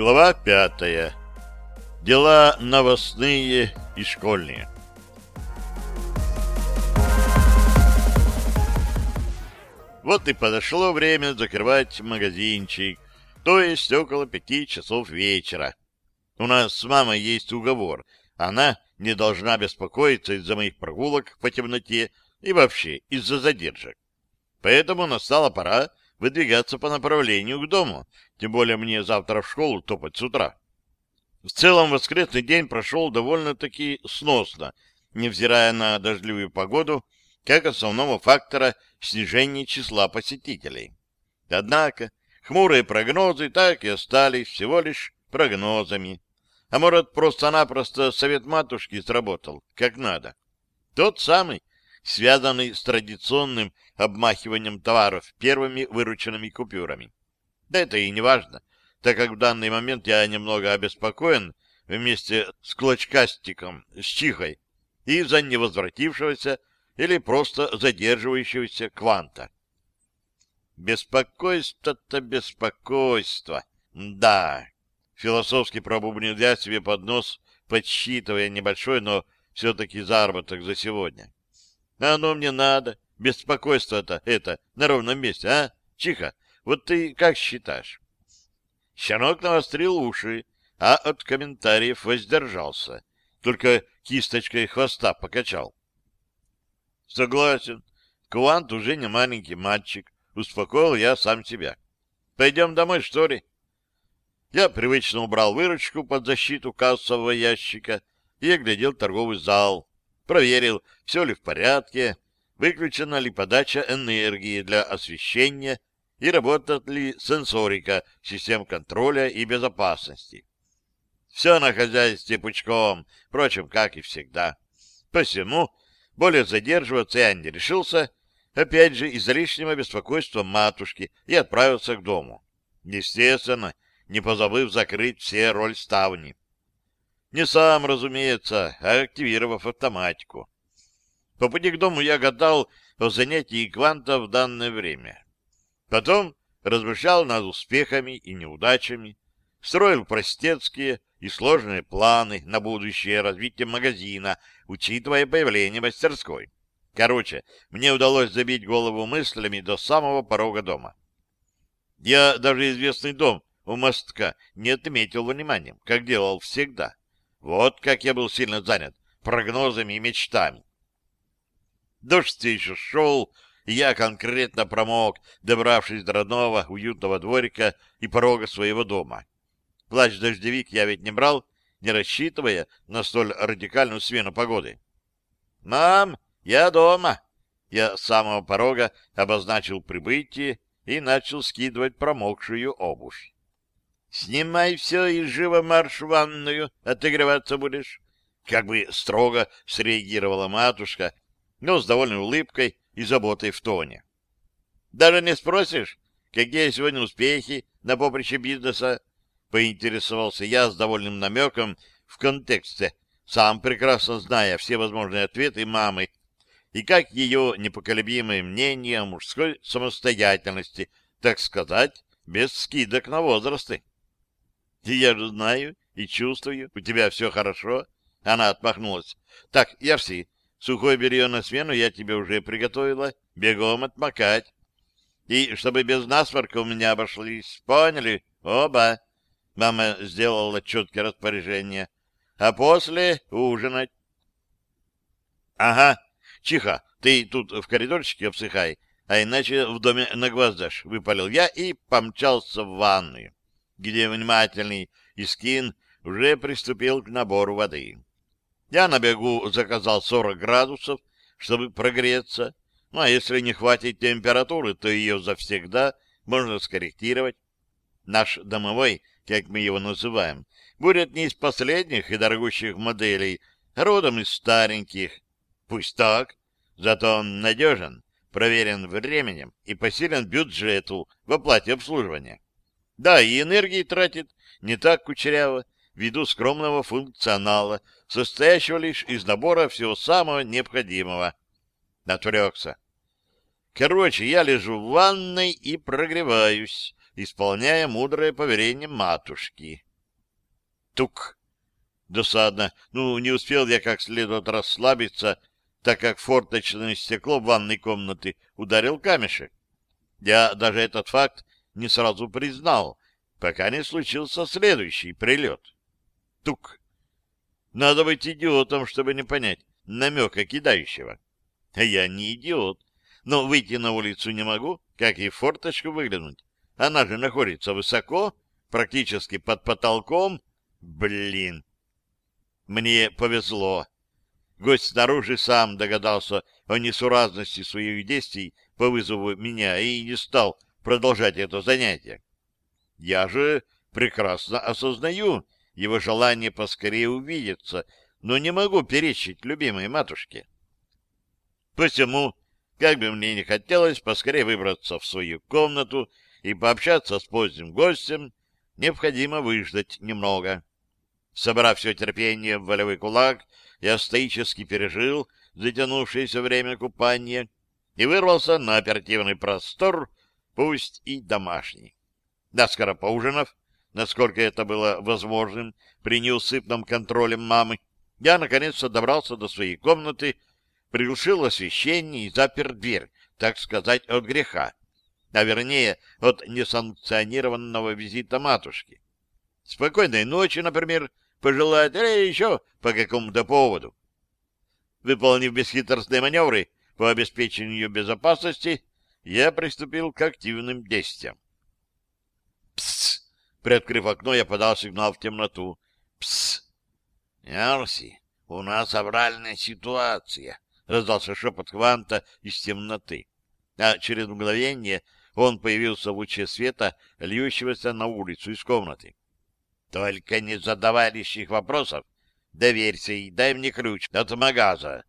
Глава пятая. Дела новостные и школьные. Вот и подошло время закрывать магазинчик, то есть около пяти часов вечера. У нас с мамой есть уговор. Она не должна беспокоиться из-за моих прогулок по темноте и вообще из-за задержек. Поэтому настала пора выдвигаться по направлению к дому, тем более мне завтра в школу топать с утра. В целом воскресный день прошел довольно-таки сносно, невзирая на дождливую погоду, как основного фактора снижения числа посетителей. Однако хмурые прогнозы так и остались всего лишь прогнозами. А может, просто-напросто совет матушки сработал, как надо. Тот самый, связанный с традиционным обмахиванием товаров первыми вырученными купюрами. Да это и не важно, так как в данный момент я немного обеспокоен вместе с клочкастиком, с чихой, из-за невозвратившегося или просто задерживающегося кванта. Беспокойство-то беспокойство. Да, философски пробубнил я себе под нос, подсчитывая небольшой, но все-таки заработок за сегодня. А оно мне надо, беспокойство-то это, на ровном месте, а? Чиха, вот ты как считаешь? Щенок навострил уши, а от комментариев воздержался. Только кисточкой хвоста покачал. Согласен. Квант уже не маленький мальчик. Успокоил я сам себя. Пойдем домой, что ли? Я привычно убрал выручку под защиту кассового ящика и оглядел торговый зал. Проверил, все ли в порядке, выключена ли подача энергии для освещения и работает ли сенсорика систем контроля и безопасности. Все на хозяйстве пучком, впрочем, как и всегда. Посему более задерживаться я не решился, опять же из-за лишнего беспокойства матушки, и отправился к дому. Естественно, не позабыв закрыть все роль ставни. Не сам, разумеется, а активировав автоматику. По пути к дому я гадал о занятии кванта в данное время. Потом размышлял над успехами и неудачами, строил простецкие и сложные планы на будущее развитие магазина, учитывая появление мастерской. Короче, мне удалось забить голову мыслями до самого порога дома. Я даже известный дом у мостка не отметил вниманием, как делал всегда. Вот как я был сильно занят прогнозами и мечтами. Дождь еще шел, и я конкретно промок, добравшись до родного уютного дворика и порога своего дома. Плащ-дождевик я ведь не брал, не рассчитывая на столь радикальную смену погоды. «Мам, я дома!» Я с самого порога обозначил прибытие и начал скидывать промокшую обувь. «Снимай все и живо марш в ванную, отогреваться будешь!» Как бы строго среагировала матушка, но с довольной улыбкой и заботой в тоне. «Даже не спросишь, какие сегодня успехи на поприще бизнеса?» — поинтересовался я с довольным намеком в контексте, сам прекрасно зная все возможные ответы мамы и как ее непоколебимое мнение о мужской самостоятельности, так сказать, без скидок на возрасты. Я же знаю и чувствую, у тебя все хорошо. Она отмахнулась. Так, Ярси, сухое белье на смену я тебе уже приготовила. Бегом отмокать. И чтобы без насморка у меня обошлись. Поняли? Оба. Мама сделала четкие распоряжения. А после ужинать. Ага. Чиха, ты тут в коридорчике обсыхай, а иначе в доме нагвоздашь, выпалил я и помчался в ванную где внимательный Искин уже приступил к набору воды. Я на бегу заказал 40 градусов, чтобы прогреться, ну а если не хватит температуры, то ее завсегда можно скорректировать. Наш домовой, как мы его называем, будет не из последних и дорогущих моделей, родом из стареньких. Пусть так, зато он надежен, проверен временем и посилен бюджету в оплате обслуживания. Да, и энергии тратит не так кучеряво, ввиду скромного функционала, состоящего лишь из набора всего самого необходимого. Отвлекся. Короче, я лежу в ванной и прогреваюсь, исполняя мудрое поверение матушки. Тук. Досадно. Ну, не успел я как следует расслабиться, так как форточное стекло в ванной комнаты ударил камешек. Я даже этот факт не сразу признал, пока не случился следующий прилет. Тук. Надо быть идиотом, чтобы не понять намека кидающего. А я не идиот, но выйти на улицу не могу, как и в форточку выглянуть. Она же находится высоко, практически под потолком. Блин! Мне повезло. Гость снаружи сам догадался о несуразности своих действий по вызову меня и не стал продолжать это занятие. Я же прекрасно осознаю его желание поскорее увидеться, но не могу перечить любимой матушке. Посему, как бы мне не хотелось поскорее выбраться в свою комнату и пообщаться с поздним гостем, необходимо выждать немного. Собрав все терпение в волевой кулак, я стоически пережил затянувшееся время купания и вырвался на оперативный простор, пусть и домашний. Наскоро поужинав, насколько это было возможным при неусыпном контроле мамы, я наконец-то добрался до своей комнаты, приглушил освещение и запер дверь, так сказать, от греха, а вернее, от несанкционированного визита матушки. Спокойной ночи, например, пожелать, или еще по какому-то поводу. Выполнив бесхитростные маневры по обеспечению безопасности, я приступил к активным действиям. «Псс!» Приоткрыв окно, я подал сигнал в темноту. «Псс!» «Ярси, у нас авральная ситуация!» — раздался шепот Кванта из темноты. А через мгновение он появился в луче света, льющегося на улицу из комнаты. Только не задавай лишних вопросов. Доверься и дай мне ключ от магаза.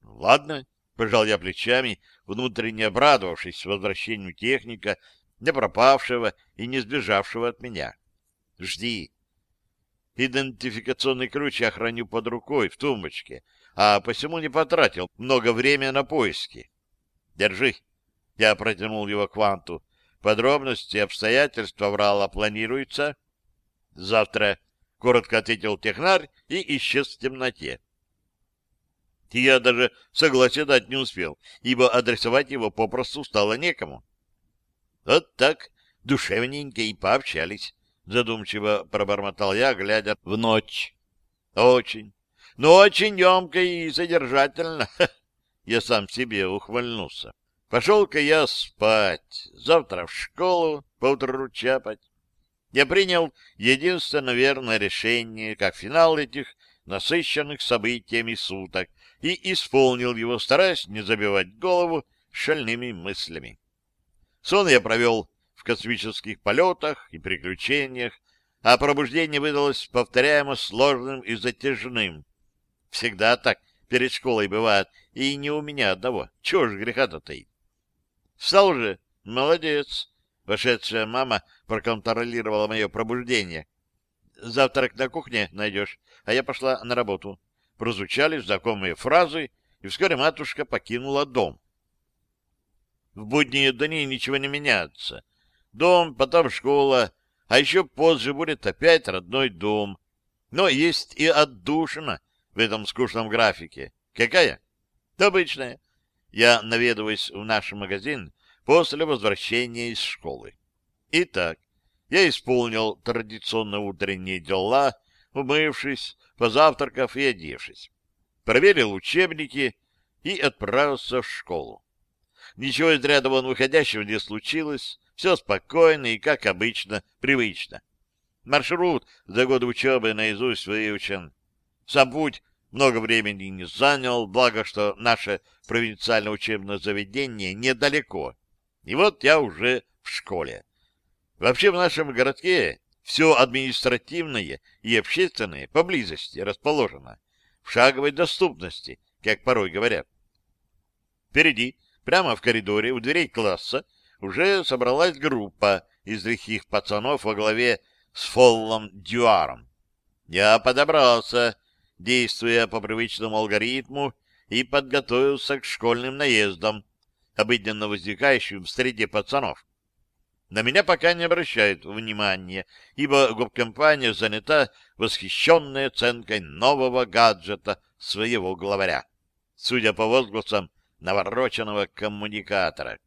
Ладно, пожал я плечами, внутренне обрадовавшись возвращению техника, не пропавшего и не сбежавшего от меня. Жди. Идентификационный ключ я храню под рукой в тумбочке, а посему не потратил много времени на поиски. Держи. Я протянул его кванту. Подробности и обстоятельства врала планируется Завтра, — коротко ответил технарь и исчез в темноте. Я даже согласия дать не успел, ибо адресовать его попросту стало некому. Вот так душевненько и пообщались, — задумчиво пробормотал я, глядя в ночь. Очень, но очень емко и содержательно. Я сам себе ухвальнулся. Пошел-ка я спать, завтра в школу, поутру чапать я принял единственное верное решение, как финал этих насыщенных событиями суток, и исполнил его, стараясь не забивать голову шальными мыслями. Сон я провел в космических полетах и приключениях, а пробуждение выдалось повторяемо сложным и затяжным. Всегда так перед школой бывает, и не у меня одного. Чего ж греха-то таить? Встал же, молодец, Вошедшая мама проконтролировала мое пробуждение. «Завтрак на кухне найдешь, а я пошла на работу». Прозвучали знакомые фразы, и вскоре матушка покинула дом. В будние дни ничего не меняется. Дом, потом школа, а еще позже будет опять родной дом. Но есть и отдушина в этом скучном графике. Какая? Обычная. Я наведываюсь в наш магазин, после возвращения из школы. Итак, я исполнил традиционно утренние дела, умывшись, позавтракав и одевшись. Проверил учебники и отправился в школу. Ничего из ряда вон выходящего не случилось, все спокойно и, как обычно, привычно. Маршрут за годы учебы наизусть выучен. Сам путь много времени не занял, благо, что наше провинциальное учебное заведение недалеко, и вот я уже в школе. Вообще в нашем городке все административное и общественное поблизости расположено, в шаговой доступности, как порой говорят. Впереди, прямо в коридоре, у дверей класса, уже собралась группа из лихих пацанов во главе с Фоллом Дюаром. Я подобрался, действуя по привычному алгоритму, и подготовился к школьным наездам, обыденно возникающим в среде пацанов. На меня пока не обращают внимания, ибо губкомпания занята восхищенной оценкой нового гаджета своего главаря, судя по возгласам навороченного коммуникатора.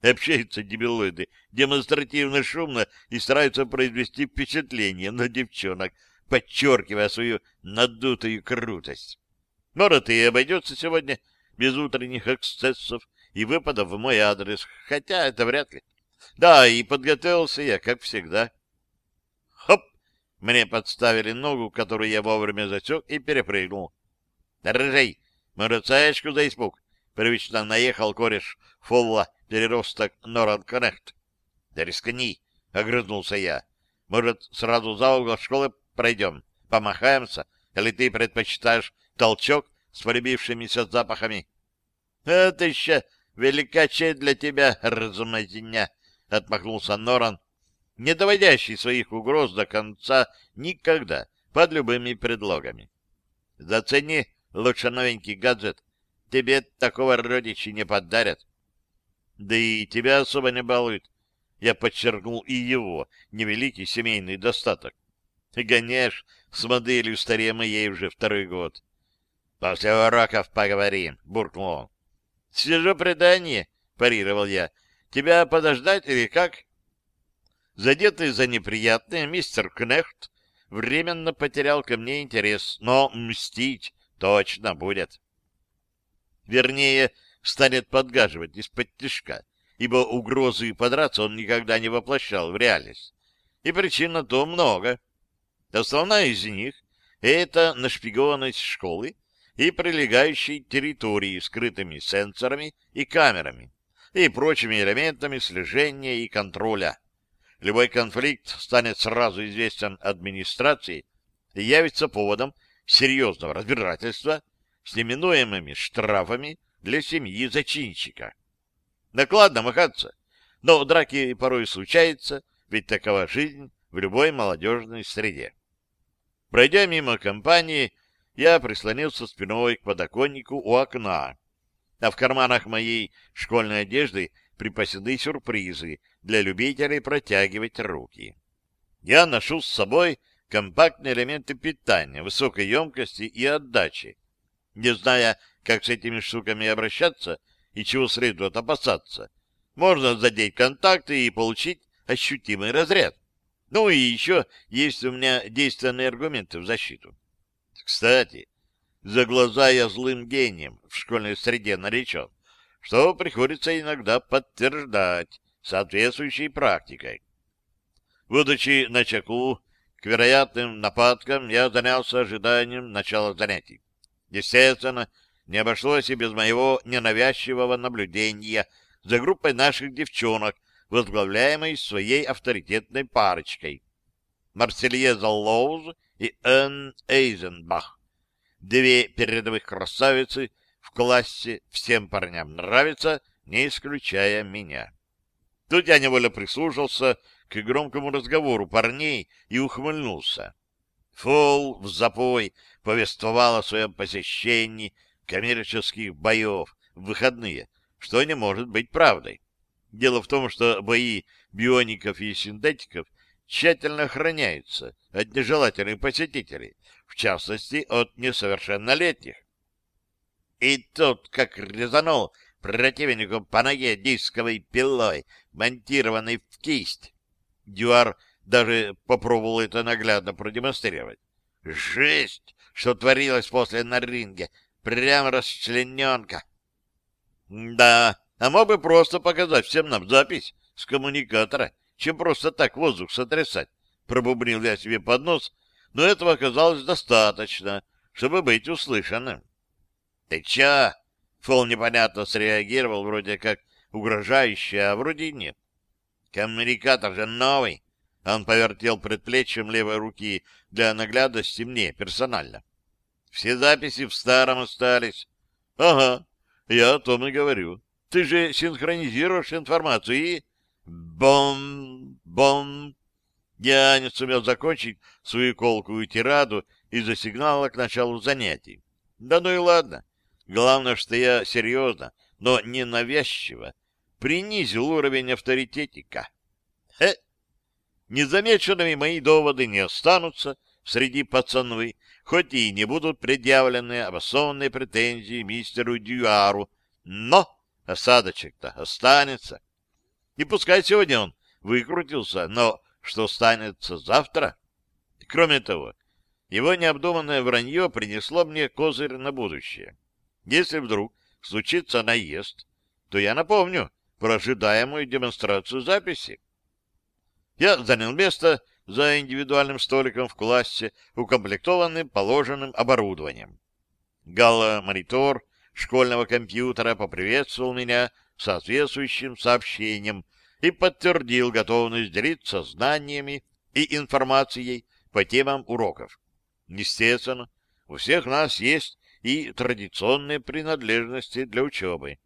Общаются дебилоиды демонстративно шумно и стараются произвести впечатление на девчонок, подчеркивая свою надутую крутость. Может, и обойдется сегодня без утренних эксцессов и выпадов в мой адрес, хотя это вряд ли. Да, и подготовился я, как всегда. Хоп! Мне подставили ногу, которую я вовремя засек и перепрыгнул. Рыжей, морацаешку за испуг. Привычно наехал кореш Фолла, переросток Норан Коннект. Да рискни, огрызнулся я. Может, сразу за угол школы пройдем, помахаемся, или ты предпочитаешь толчок с полюбившимися запахами? Это еще велика честь для тебя, разумазня, — отмахнулся Норан, не доводящий своих угроз до конца никогда, под любыми предлогами. Зацени лучше новенький гаджет. Тебе такого родичи не подарят. Да и тебя особо не балуют. Я подчеркнул и его невеликий семейный достаток. Гоняешь с моделью старее моей уже второй год. — После уроков поговорим, — буркнул он. — Свежо предание, — парировал я. Тебя подождать или как? Задетый за неприятное, мистер Кнехт временно потерял ко мне интерес, но мстить точно будет. Вернее, станет подгаживать из-под тишка, ибо угрозы подраться он никогда не воплощал в реальность. И причин на то много. Основная из них — это нашпигованность школы и прилегающей территории скрытыми сенсорами и камерами и прочими элементами слежения и контроля. Любой конфликт станет сразу известен администрации и явится поводом серьезного разбирательства с неминуемыми штрафами для семьи зачинщика. Накладно махаться, но драки порой случаются, ведь такова жизнь в любой молодежной среде. Пройдя мимо компании, я прислонился спиной к подоконнику у окна а в карманах моей школьной одежды припасены сюрпризы для любителей протягивать руки. Я ношу с собой компактные элементы питания высокой емкости и отдачи. Не зная, как с этими штуками обращаться и чего следует опасаться, можно задеть контакты и получить ощутимый разряд. Ну и еще есть у меня действенные аргументы в защиту. Кстати, за глаза я злым гением в школьной среде наречен, что приходится иногда подтверждать соответствующей практикой. Будучи на чеку, к вероятным нападкам я занялся ожиданием начала занятий. Естественно, не обошлось и без моего ненавязчивого наблюдения за группой наших девчонок, возглавляемой своей авторитетной парочкой. Марсельеза Лоуз и Энн Эйзенбах две передовых красавицы в классе всем парням нравятся, не исключая меня. Тут я невольно прислушался к громкому разговору парней и ухмыльнулся. Фол в запой повествовал о своем посещении коммерческих боев в выходные, что не может быть правдой. Дело в том, что бои биоников и синтетиков тщательно охраняются от нежелательных посетителей, в частности, от несовершеннолетних. И тут, как резанул противнику по ноге дисковой пилой, монтированной в кисть, Дюар даже попробовал это наглядно продемонстрировать. Жесть, что творилось после на ринге, прям расчлененка. Да, а мог бы просто показать всем нам запись с коммуникатора, чем просто так воздух сотрясать, пробубнил я себе под нос, но этого оказалось достаточно, чтобы быть услышанным. — Ты чё? — Фол непонятно среагировал, вроде как угрожающе, а вроде нет. — Коммуникатор же новый. Он повертел предплечьем левой руки для наглядности мне персонально. Все записи в старом остались. — Ага, я о том и говорю. Ты же синхронизируешь информацию и... Бом! Бом! Я не сумел закончить свою колкую тираду из-за сигнала к началу занятий. Да ну и ладно. Главное, что я серьезно, но не навязчиво принизил уровень авторитетика. Хе! Незамеченными мои доводы не останутся среди пацанвы, хоть и не будут предъявлены обоснованные претензии мистеру Дюару, но осадочек-то останется. И пускай сегодня он выкрутился, но что станется завтра? Кроме того, его необдуманное вранье принесло мне козырь на будущее. Если вдруг случится наезд, то я напомню про ожидаемую демонстрацию записи. Я занял место за индивидуальным столиком в классе, укомплектованным положенным оборудованием. Галла-монитор школьного компьютера поприветствовал меня соответствующим сообщением и подтвердил готовность делиться знаниями и информацией по темам уроков. Естественно, у всех нас есть и традиционные принадлежности для учебы.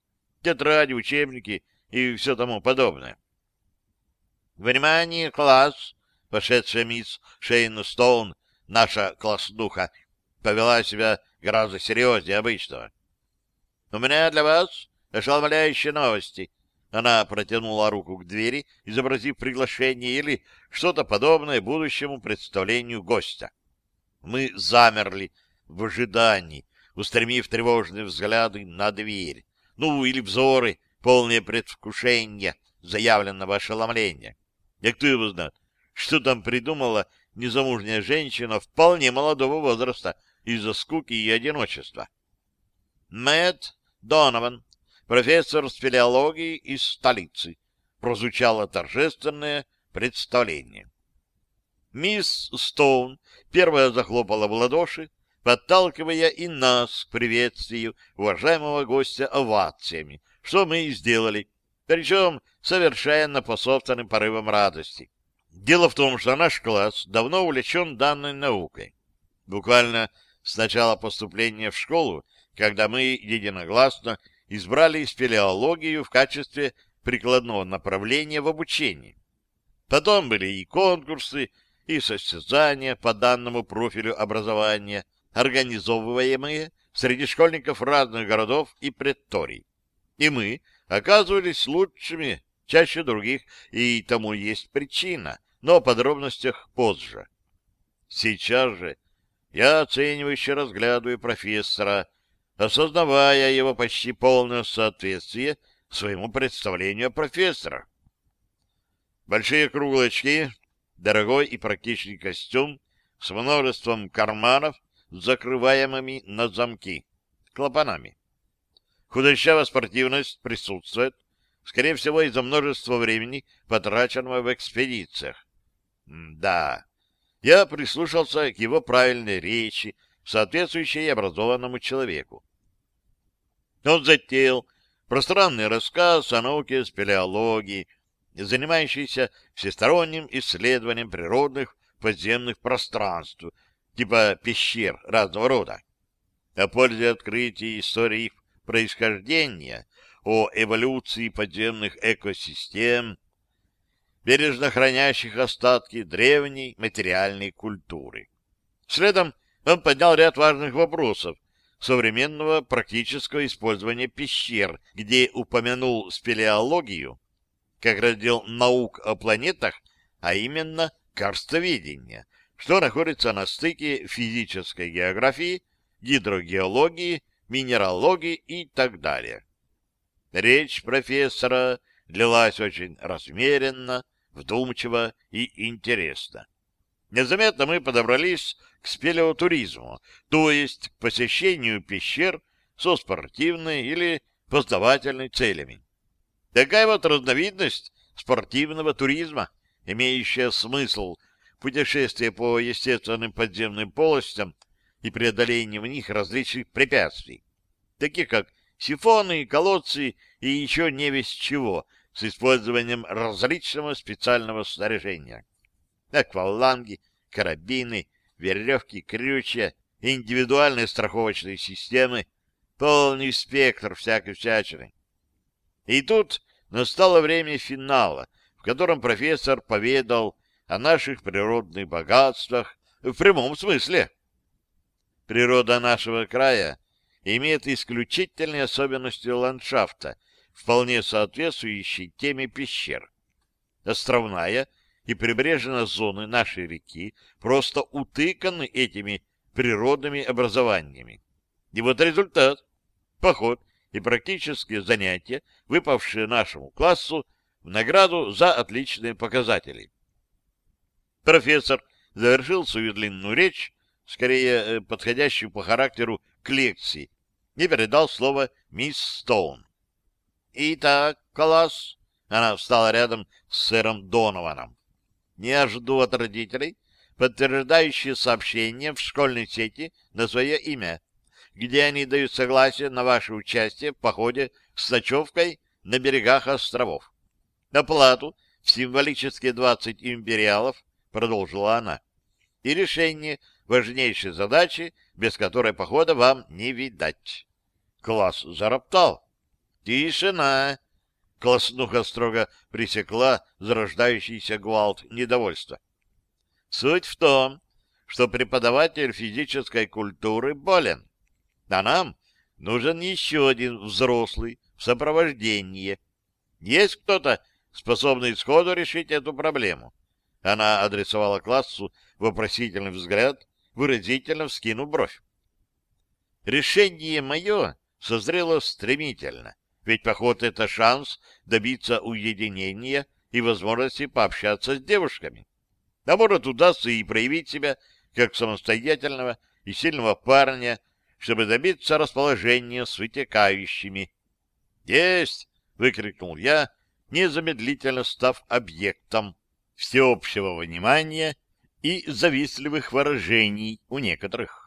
Тетради, учебники и все тому подобное. «Внимание, класс!» — пошедшая мисс Шейн Стоун, наша класснуха, повела себя гораздо серьезнее обычного. «У меня для вас ошеломляющие новости». Она протянула руку к двери, изобразив приглашение или что-то подобное будущему представлению гостя. Мы замерли в ожидании, устремив тревожные взгляды на дверь, ну или взоры, полные предвкушения заявленного ошеломления. И кто его знает, что там придумала незамужняя женщина вполне молодого возраста из-за скуки и одиночества. Мэтт Донован, профессор спелеологии из столицы, прозвучало торжественное представление. Мисс Стоун первая захлопала в ладоши, подталкивая и нас к приветствию уважаемого гостя овациями, что мы и сделали, причем совершенно по собственным порывам радости. Дело в том, что наш класс давно увлечен данной наукой. Буквально с начала поступления в школу, когда мы единогласно избрали спелеологию в качестве прикладного направления в обучении. Потом были и конкурсы, и состязания по данному профилю образования, организовываемые среди школьников разных городов и предторий. И мы оказывались лучшими чаще других, и тому есть причина, но о подробностях позже. Сейчас же я оценивающе разглядываю профессора, осознавая его почти полное соответствие своему представлению о профессора. Большие круглые очки, дорогой и практичный костюм с множеством карманов, закрываемыми на замки, клапанами. Худощавая спортивность присутствует, скорее всего, из-за множества времени, потраченного в экспедициях. да, я прислушался к его правильной речи, соответствующей образованному человеку. Он затеял пространный рассказ о науке спелеологии, занимающийся всесторонним исследованием природных подземных пространств, типа пещер разного рода, о пользе открытия истории их происхождения, о эволюции подземных экосистем, бережно хранящих остатки древней материальной культуры. Следом он поднял ряд важных вопросов современного практического использования пещер, где упомянул спелеологию как раздел наук о планетах, а именно карстоведение, что находится на стыке физической географии, гидрогеологии, минералогии и так далее. Речь профессора длилась очень размеренно, вдумчиво и интересно. Незаметно мы подобрались к спелеотуризму, то есть к посещению пещер со спортивной или познавательной целями. Такая вот разновидность спортивного туризма, имеющая смысл путешествия по естественным подземным полостям и преодоление в них различных препятствий, таких как сифоны, колодцы и еще не весь чего, с использованием различного специального снаряжения. Акваланги, карабины, веревки, крючья, индивидуальные страховочные системы, полный спектр всякой всячины. И тут настало время финала, в котором профессор поведал о наших природных богатствах в прямом смысле. Природа нашего края имеет исключительные особенности ландшафта, вполне соответствующие теме пещер. островная и прибрежная зоны нашей реки просто утыканы этими природными образованиями. И вот результат. Поход и практические занятия, выпавшие нашему классу в награду за отличные показатели. Профессор завершил свою длинную речь, скорее э, подходящую по характеру к лекции, и передал слово мисс Стоун. «Итак, класс!» Она встала рядом с сэром Донованом. «Не жду от родителей подтверждающие сообщения в школьной сети на свое имя где они дают согласие на ваше участие в походе с ночевкой на берегах островов. Оплату в символические 20 империалов, продолжила она, и решение важнейшей задачи, без которой похода вам не видать. Класс зароптал. Тишина! Класснуха строго пресекла зарождающийся гвалт недовольства. Суть в том, что преподаватель физической культуры болен а нам нужен еще один взрослый в сопровождении. Есть кто-то, способный сходу решить эту проблему? Она адресовала классу вопросительный взгляд, выразительно вскинув бровь. Решение мое созрело стремительно, ведь поход — это шанс добиться уединения и возможности пообщаться с девушками. А может, удастся и проявить себя как самостоятельного и сильного парня, чтобы добиться расположения с вытекающими. «Есть!» — выкрикнул я, незамедлительно став объектом всеобщего внимания и завистливых выражений у некоторых.